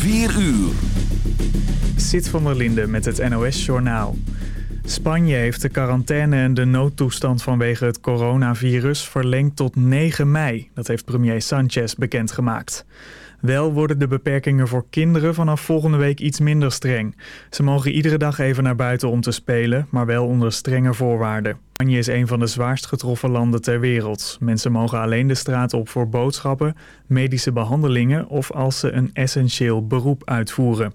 4 uur. Sit van der Linde met het NOS-journaal. Spanje heeft de quarantaine en de noodtoestand vanwege het coronavirus verlengd tot 9 mei. Dat heeft premier Sanchez bekendgemaakt. Wel worden de beperkingen voor kinderen vanaf volgende week iets minder streng. Ze mogen iedere dag even naar buiten om te spelen, maar wel onder strenge voorwaarden. Spanje is een van de zwaarst getroffen landen ter wereld. Mensen mogen alleen de straat op voor boodschappen, medische behandelingen of als ze een essentieel beroep uitvoeren.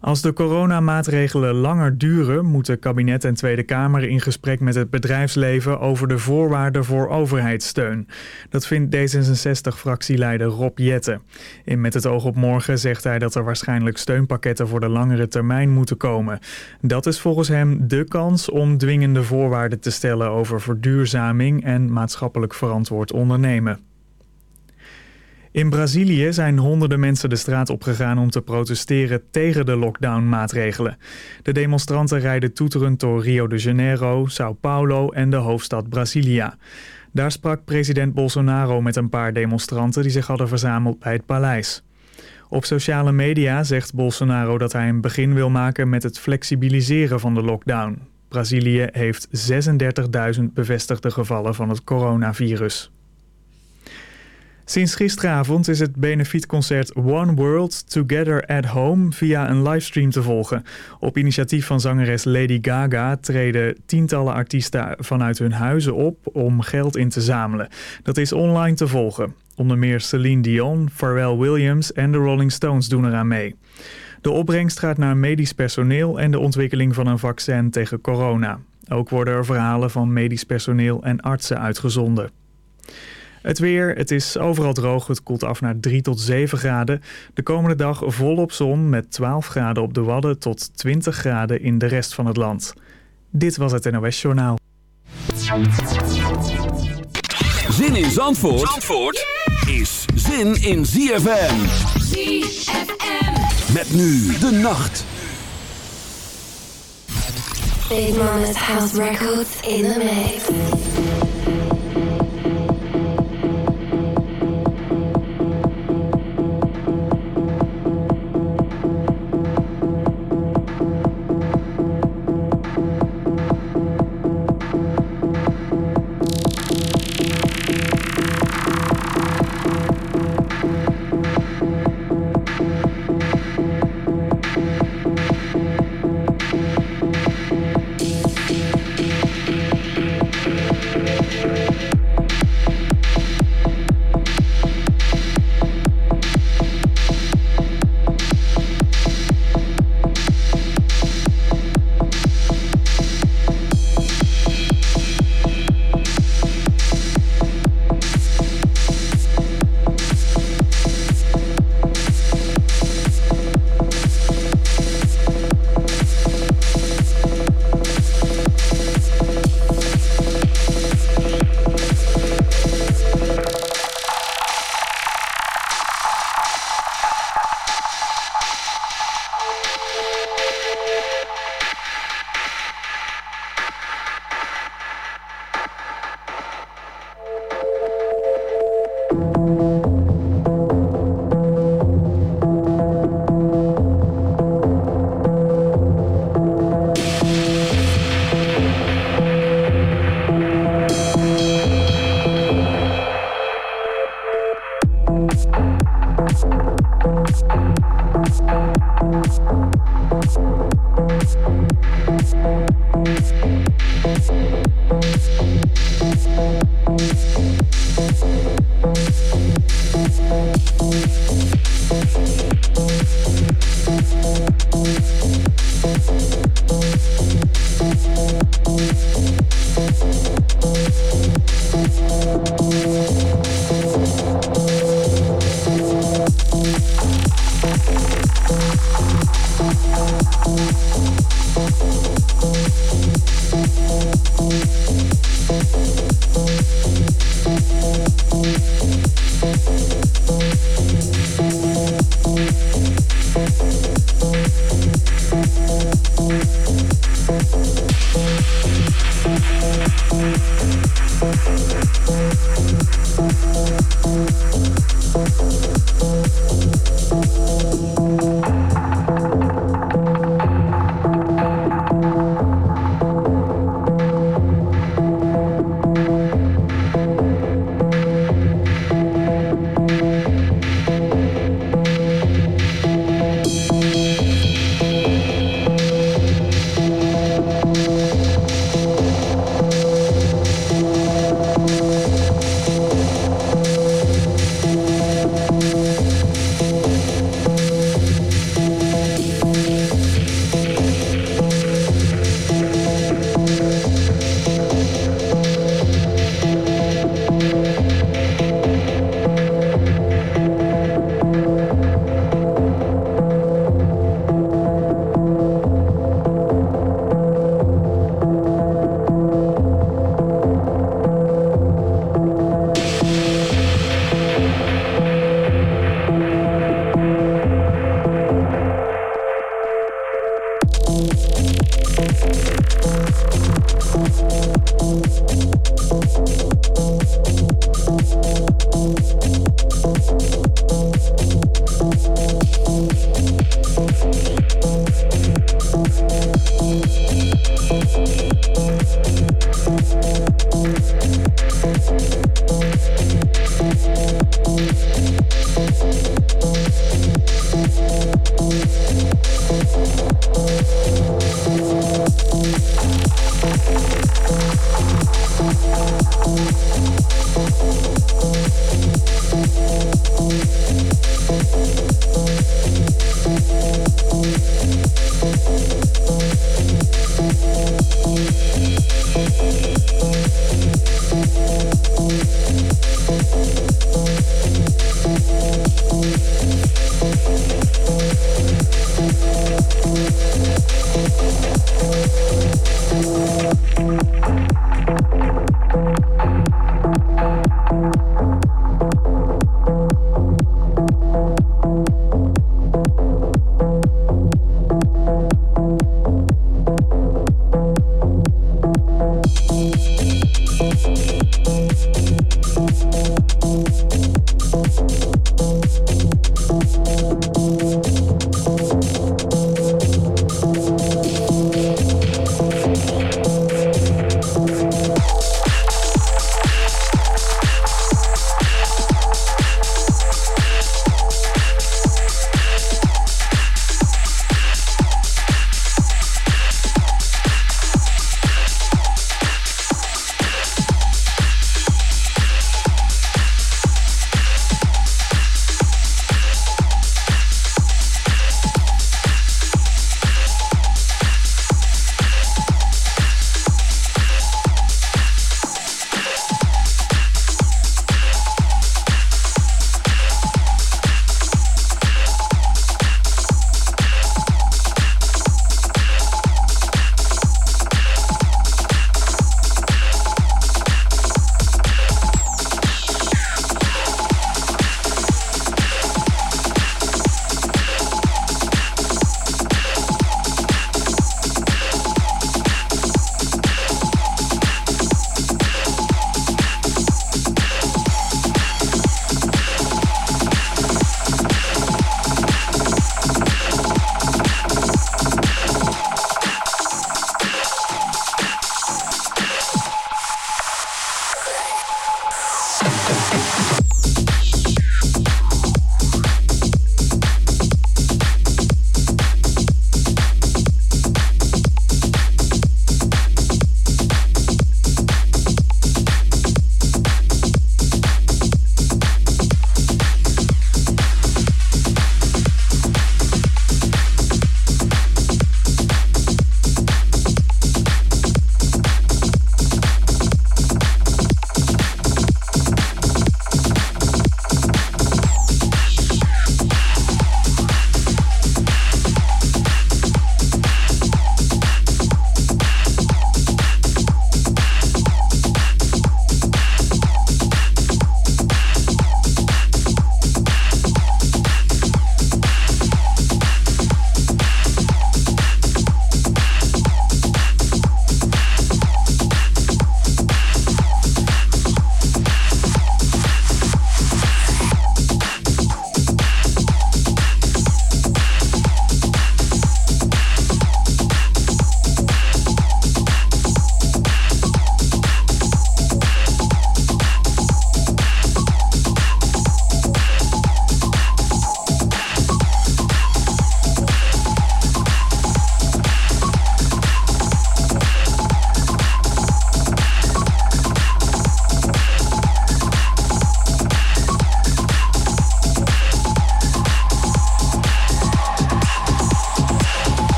Als de coronamaatregelen langer duren, moeten kabinet en Tweede Kamer in gesprek met het bedrijfsleven over de voorwaarden voor overheidssteun. Dat vindt D66-fractieleider Rob Jetten. In Met het oog op morgen zegt hij dat er waarschijnlijk steunpakketten voor de langere termijn moeten komen. Dat is volgens hem de kans om dwingende voorwaarden te stellen over verduurzaming en maatschappelijk verantwoord ondernemen. In Brazilië zijn honderden mensen de straat opgegaan om te protesteren tegen de lockdown-maatregelen. De demonstranten rijden toeterend door Rio de Janeiro, Sao Paulo en de hoofdstad Brasilia. Daar sprak president Bolsonaro met een paar demonstranten die zich hadden verzameld bij het paleis. Op sociale media zegt Bolsonaro dat hij een begin wil maken met het flexibiliseren van de lockdown. Brazilië heeft 36.000 bevestigde gevallen van het coronavirus. Sinds gisteravond is het benefietconcert One World Together at Home via een livestream te volgen. Op initiatief van zangeres Lady Gaga treden tientallen artiesten vanuit hun huizen op om geld in te zamelen. Dat is online te volgen. Onder meer Celine Dion, Pharrell Williams en de Rolling Stones doen eraan mee. De opbrengst gaat naar medisch personeel en de ontwikkeling van een vaccin tegen corona. Ook worden er verhalen van medisch personeel en artsen uitgezonden. Het weer, het is overal droog. Het koelt af naar 3 tot 7 graden. De komende dag volop zon met 12 graden op de Wadden tot 20 graden in de rest van het land. Dit was het NOS Journaal. Zin in Zandvoort, Zandvoort is zin in ZFM. ZFM. Met nu de nacht. Big Mama's House Records in the mix.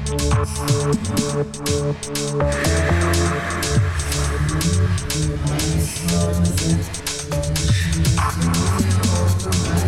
I'm gonna